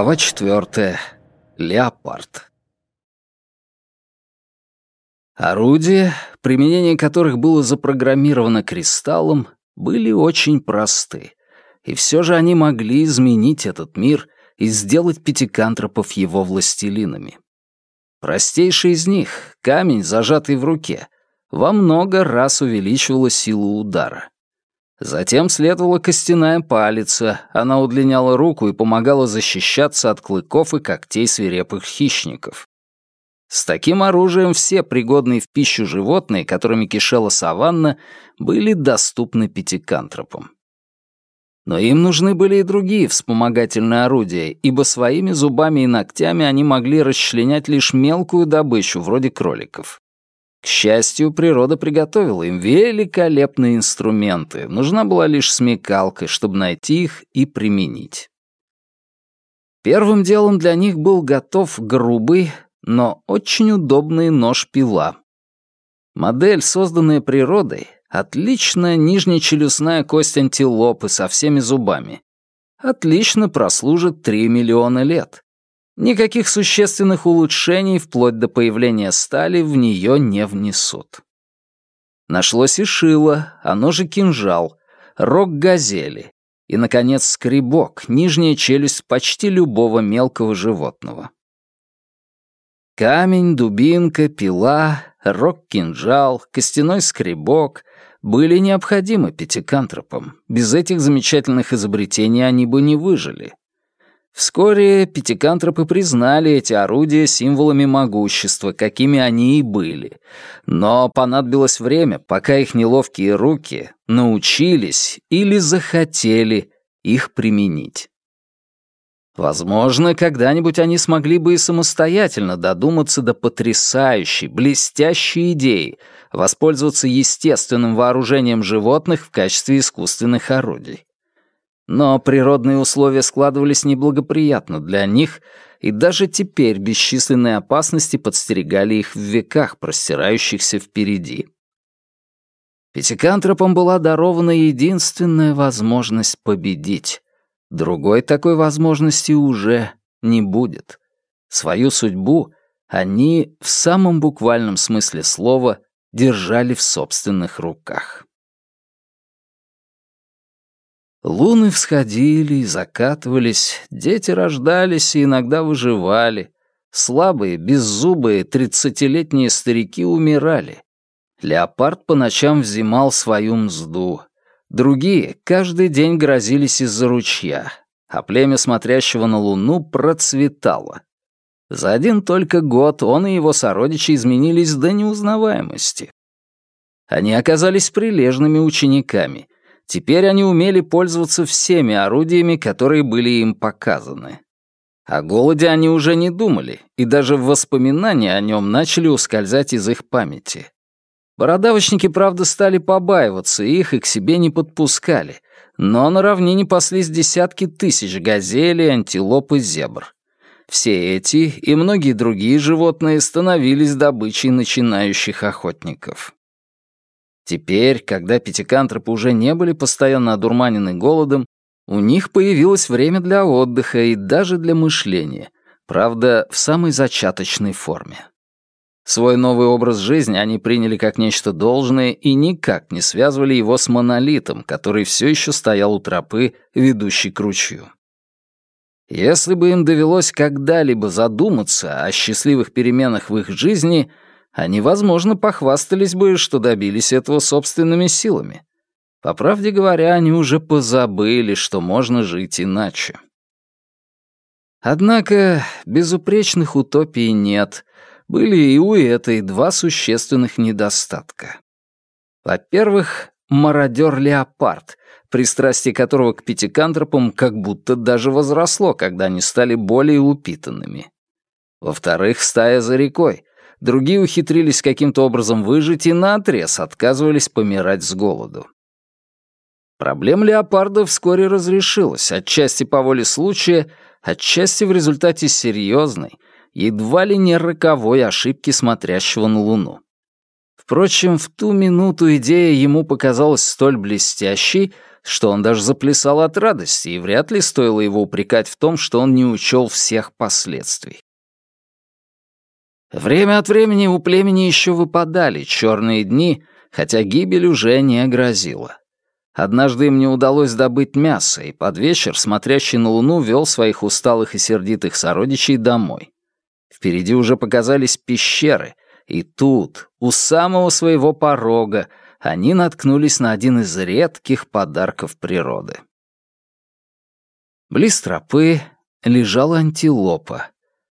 Глава четвертая. Леопард. Орудия, применение которых было запрограммировано кристаллом, были очень просты. И все же они могли изменить этот мир и сделать пятикантропов его властелинами. Простейший из них, камень, зажатый в руке, во много раз увеличивала силу удара. Затем следовала костяная палица, она удлиняла руку и помогала защищаться от клыков и когтей свирепых хищников. С таким оружием все пригодные в пищу животные, которыми кишела саванна, были доступны пятикантропам. Но им нужны были и другие вспомогательные орудия, ибо своими зубами и ногтями они могли расчленять лишь мелкую добычу, вроде кроликов. К счастью, природа приготовила им великолепные инструменты. Нужна была лишь смекалка, чтобы найти их и применить. Первым делом для них был готов грубый, но очень удобный нож-пила. Модель, созданная природой, отличная нижнечелюстная кость антилопы со всеми зубами. Отлично прослужит 3 миллиона лет. Никаких существенных улучшений вплоть до появления стали в нее не внесут. Нашлось и шило, оно же кинжал, рог газели и, наконец, скребок, нижняя челюсть почти любого мелкого животного. Камень, дубинка, пила, рог-кинжал, костяной скребок были необходимы пятикантропам. Без этих замечательных изобретений они бы не выжили. Вскоре пятикантропы признали эти орудия символами могущества, какими они и были. Но понадобилось время, пока их неловкие руки научились или захотели их применить. Возможно, когда-нибудь они смогли бы и самостоятельно додуматься до потрясающей, блестящей идеи воспользоваться естественным вооружением животных в качестве искусственных орудий. Но природные условия складывались неблагоприятно для них, и даже теперь бесчисленные опасности подстерегали их в веках, простирающихся впереди. Пятикантропам была дарована единственная возможность победить. Другой такой возможности уже не будет. Свою судьбу они в самом буквальном смысле слова держали в собственных руках. Луны всходили и закатывались, дети рождались и иногда выживали. Слабые, беззубые, тридцатилетние старики умирали. Леопард по ночам взимал свою мзду. Другие каждый день грозились из-за ручья, а племя смотрящего на луну процветало. За один только год он и его сородичи изменились до неузнаваемости. Они оказались прилежными учениками, Теперь они умели пользоваться всеми орудиями, которые были им показаны. О голоде они уже не думали, и даже воспоминания о нем начали ускользать из их памяти. Бородавочники, правда, стали побаиваться их и к себе не подпускали, но на равнине паслись десятки тысяч газелей, антилоп и зебр. Все эти и многие другие животные становились добычей начинающих охотников. Теперь, когда пятикантропы уже не были постоянно одурманены голодом, у них появилось время для отдыха и даже для мышления, правда, в самой зачаточной форме. Свой новый образ жизни они приняли как нечто должное и никак не связывали его с монолитом, который все еще стоял у тропы, ведущей к ручью. Если бы им довелось когда-либо задуматься о счастливых переменах в их жизни — они, возможно, похвастались бы, что добились этого собственными силами. По правде говоря, они уже позабыли, что можно жить иначе. Однако безупречных утопий нет. Были и у этой два существенных недостатка. Во-первых, мародер-леопард, пристрастие которого к пятикантропам как будто даже возросло, когда они стали более упитанными. Во-вторых, стая за рекой, другие ухитрились каким-то образом выжить и наотрез отказывались помирать с голоду. Проблема леопарда вскоре разрешилась, отчасти по воле случая, отчасти в результате серьезной, едва ли не роковой ошибки смотрящего на Луну. Впрочем, в ту минуту идея ему показалась столь блестящей, что он даже заплясал от радости, и вряд ли стоило его упрекать в том, что он не учел всех последствий. Время от времени у племени еще выпадали черные дни, хотя гибель уже не грозила. Однажды им не удалось добыть мясо, и под вечер смотрящий на луну вел своих усталых и сердитых сородичей домой. Впереди уже показались пещеры, и тут, у самого своего порога, они наткнулись на один из редких подарков природы. Близ тропы лежала антилопа.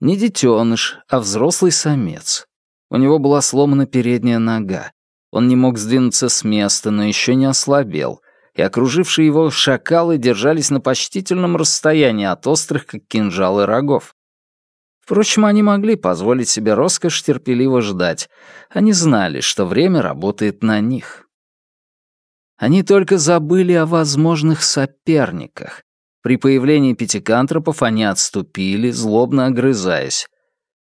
Не детеныш, а взрослый самец. У него была сломана передняя нога. Он не мог сдвинуться с места, но еще не ослабел, и окружившие его шакалы держались на почтительном расстоянии от острых, как кинжалы, рогов. Впрочем, они могли позволить себе роскошь терпеливо ждать. Они знали, что время работает на них. Они только забыли о возможных соперниках. При появлении пятикантропов они отступили, злобно огрызаясь.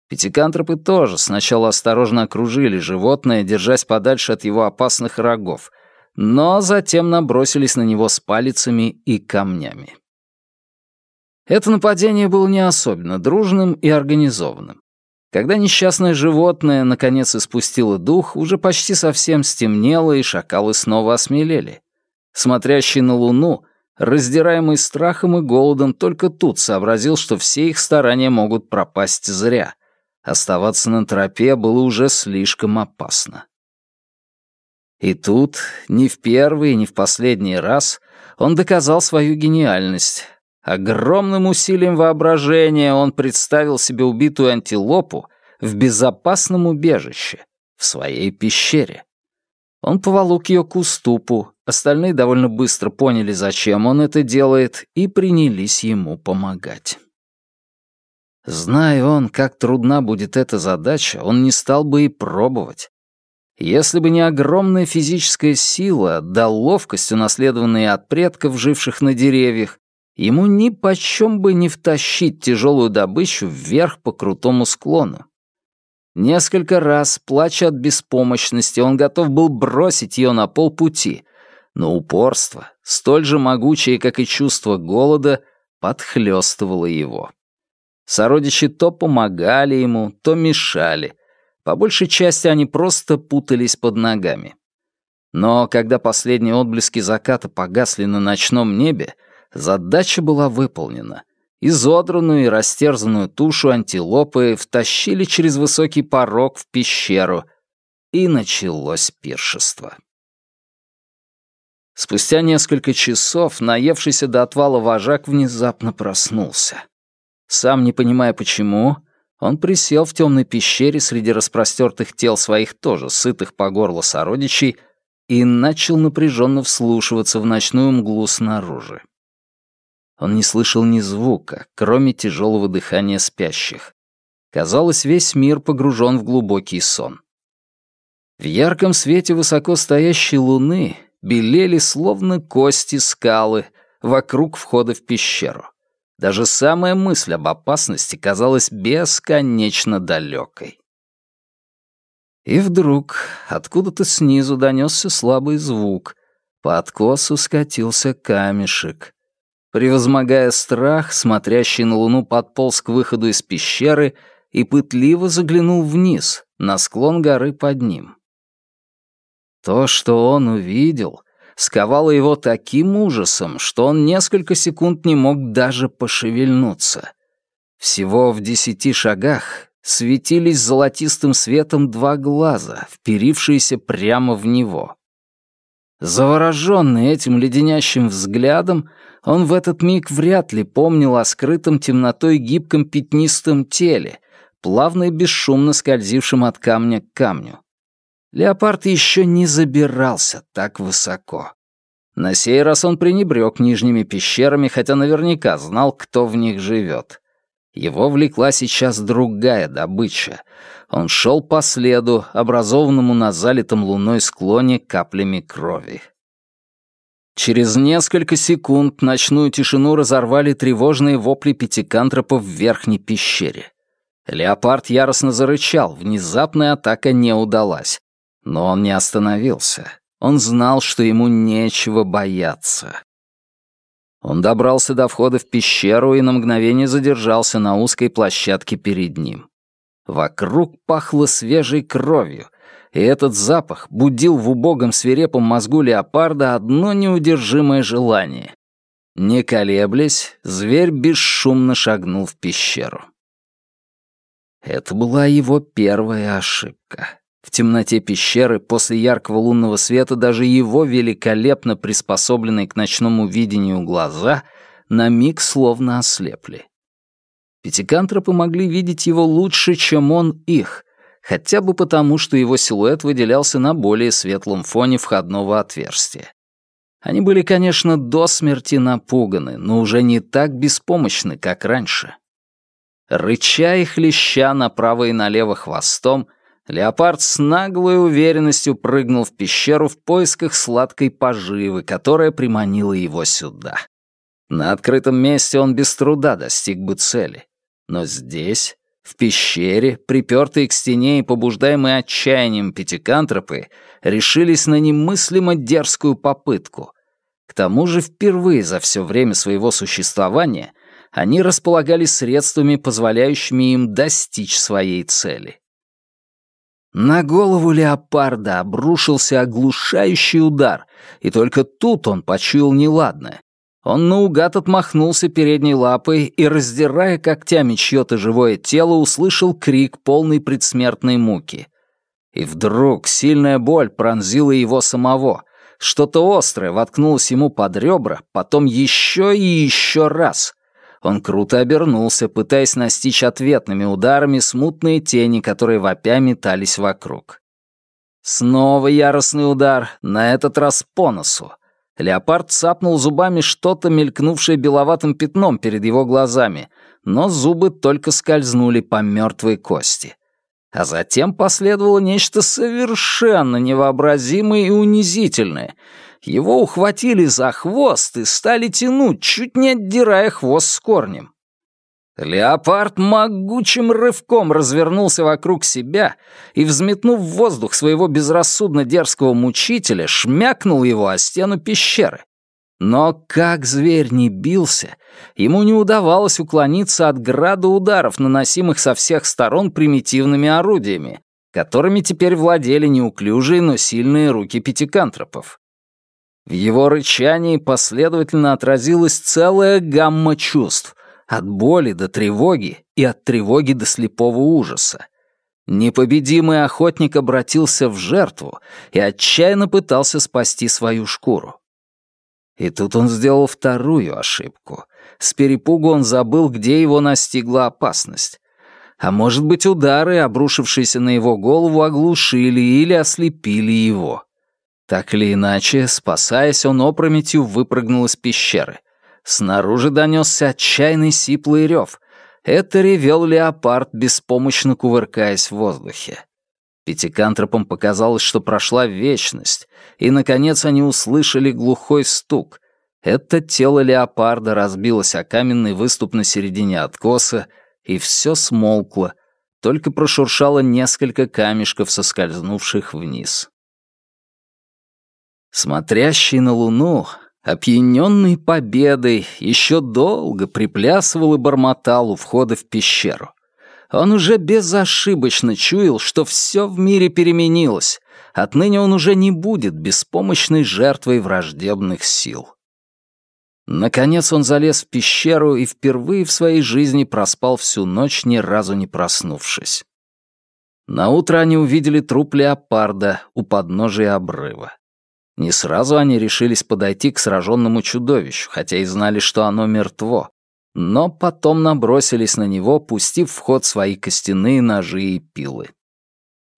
Пятикантропы тоже сначала осторожно окружили животное, держась подальше от его опасных рогов, но затем набросились на него с палицами и камнями. Это нападение было не особенно дружным и организованным. Когда несчастное животное наконец испустило дух, уже почти совсем стемнело, и шакалы снова осмелели. Смотрящий на луну, раздираемый страхом и голодом, только тут сообразил, что все их старания могут пропасть зря. Оставаться на тропе было уже слишком опасно. И тут, ни в первый, ни в последний раз, он доказал свою гениальность. Огромным усилием воображения он представил себе убитую антилопу в безопасном убежище, в своей пещере. Он поволок ее к уступу, остальные довольно быстро поняли, зачем он это делает, и принялись ему помогать. Зная он, как трудна будет эта задача, он не стал бы и пробовать. Если бы не огромная физическая сила, да ловкость, унаследованная от предков, живших на деревьях, ему ни почем бы не втащить тяжелую добычу вверх по крутому склону. Несколько раз, плача от беспомощности, он готов был бросить ее на полпути, но упорство, столь же могучее, как и чувство голода, подхлёстывало его. Сородичи то помогали ему, то мешали. По большей части они просто путались под ногами. Но когда последние отблески заката погасли на ночном небе, Задача была выполнена. Изодранную и растерзанную тушу антилопы втащили через высокий порог в пещеру, и началось пиршество. Спустя несколько часов наевшийся до отвала вожак внезапно проснулся. Сам не понимая почему, он присел в темной пещере среди распростертых тел своих тоже сытых по горло сородичей и начал напряженно вслушиваться в ночную мглу снаружи. Он не слышал ни звука, кроме тяжелого дыхания спящих. Казалось, весь мир погружен в глубокий сон. В ярком свете высоко стоящей луны белели словно кости скалы вокруг входа в пещеру. Даже самая мысль об опасности казалась бесконечно далекой. И вдруг откуда-то снизу донесся слабый звук. По откосу скатился камешек. Превозмогая страх, смотрящий на луну подполз к выходу из пещеры и пытливо заглянул вниз, на склон горы под ним. То, что он увидел, сковало его таким ужасом, что он несколько секунд не мог даже пошевельнуться. Всего в десяти шагах светились золотистым светом два глаза, вперившиеся прямо в него. Завороженный этим леденящим взглядом, он в этот миг вряд ли помнил о скрытом темнотой гибком пятнистом теле, плавно и бесшумно скользившем от камня к камню. Леопард еще не забирался так высоко. На сей раз он пренебрег нижними пещерами, хотя наверняка знал, кто в них живет. Его влекла сейчас другая добыча. Он шел по следу, образованному на залитом луной склоне каплями крови. Через несколько секунд ночную тишину разорвали тревожные вопли пятикантропов в верхней пещере. Леопард яростно зарычал, внезапная атака не удалась. Но он не остановился. Он знал, что ему нечего бояться. Он добрался до входа в пещеру и на мгновение задержался на узкой площадке перед ним. Вокруг пахло свежей кровью, и этот запах будил в убогом свирепом мозгу леопарда одно неудержимое желание. Не колеблясь, зверь бесшумно шагнул в пещеру. Это была его первая ошибка. В темноте пещеры после яркого лунного света даже его великолепно приспособленные к ночному видению глаза на миг словно ослепли. Пятикантропы могли видеть его лучше, чем он их, хотя бы потому, что его силуэт выделялся на более светлом фоне входного отверстия. Они были, конечно, до смерти напуганы, но уже не так беспомощны, как раньше. Рыча и хлеща направо и налево хвостом, леопард с наглой уверенностью прыгнул в пещеру в поисках сладкой поживы, которая приманила его сюда. На открытом месте он без труда достиг бы цели. Но здесь, в пещере, припертые к стене и побуждаемые отчаянием пятикантропы, решились на немыслимо дерзкую попытку. К тому же впервые за все время своего существования они располагали средствами, позволяющими им достичь своей цели. На голову леопарда обрушился оглушающий удар, и только тут он почуял неладное. Он наугад отмахнулся передней лапой и, раздирая когтями чье-то живое тело, услышал крик полной предсмертной муки. И вдруг сильная боль пронзила его самого. Что-то острое воткнулось ему под ребра, потом еще и еще раз. Он круто обернулся, пытаясь настичь ответными ударами смутные тени, которые вопя метались вокруг. Снова яростный удар, на этот раз по носу. Леопард цапнул зубами что-то, мелькнувшее беловатым пятном перед его глазами, но зубы только скользнули по мертвой кости. А затем последовало нечто совершенно невообразимое и унизительное. Его ухватили за хвост и стали тянуть, чуть не отдирая хвост с корнем. Леопард могучим рывком развернулся вокруг себя и, взметнув в воздух своего безрассудно дерзкого мучителя, шмякнул его о стену пещеры. Но как зверь не бился, ему не удавалось уклониться от града ударов, наносимых со всех сторон примитивными орудиями, которыми теперь владели неуклюжие, но сильные руки пятикантропов. В его рычании последовательно отразилась целая гамма чувств — от боли до тревоги и от тревоги до слепого ужаса. Непобедимый охотник обратился в жертву и отчаянно пытался спасти свою шкуру. И тут он сделал вторую ошибку. С перепугу он забыл, где его настигла опасность. А может быть, удары, обрушившиеся на его голову, оглушили или ослепили его. Так или иначе, спасаясь, он опрометью выпрыгнул из пещеры. Снаружи донесся отчаянный сиплый рев. Это ревел леопард, беспомощно кувыркаясь в воздухе. Пятикантропам показалось, что прошла вечность, и, наконец, они услышали глухой стук. Это тело леопарда разбилось о каменный выступ на середине откоса, и все смолкло, только прошуршало несколько камешков, соскользнувших вниз. Смотрящий на луну, Опьяненный победой, еще долго приплясывал и бормотал у входа в пещеру. Он уже безошибочно чуял, что все в мире переменилось. Отныне он уже не будет беспомощной жертвой враждебных сил. Наконец он залез в пещеру и впервые в своей жизни проспал всю ночь, ни разу не проснувшись. Наутро они увидели труп леопарда у подножия обрыва. Не сразу они решились подойти к сраженному чудовищу, хотя и знали, что оно мертво. Но потом набросились на него, пустив в ход свои костяные ножи и пилы.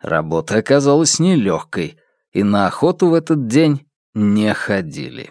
Работа оказалась нелегкой, и на охоту в этот день не ходили.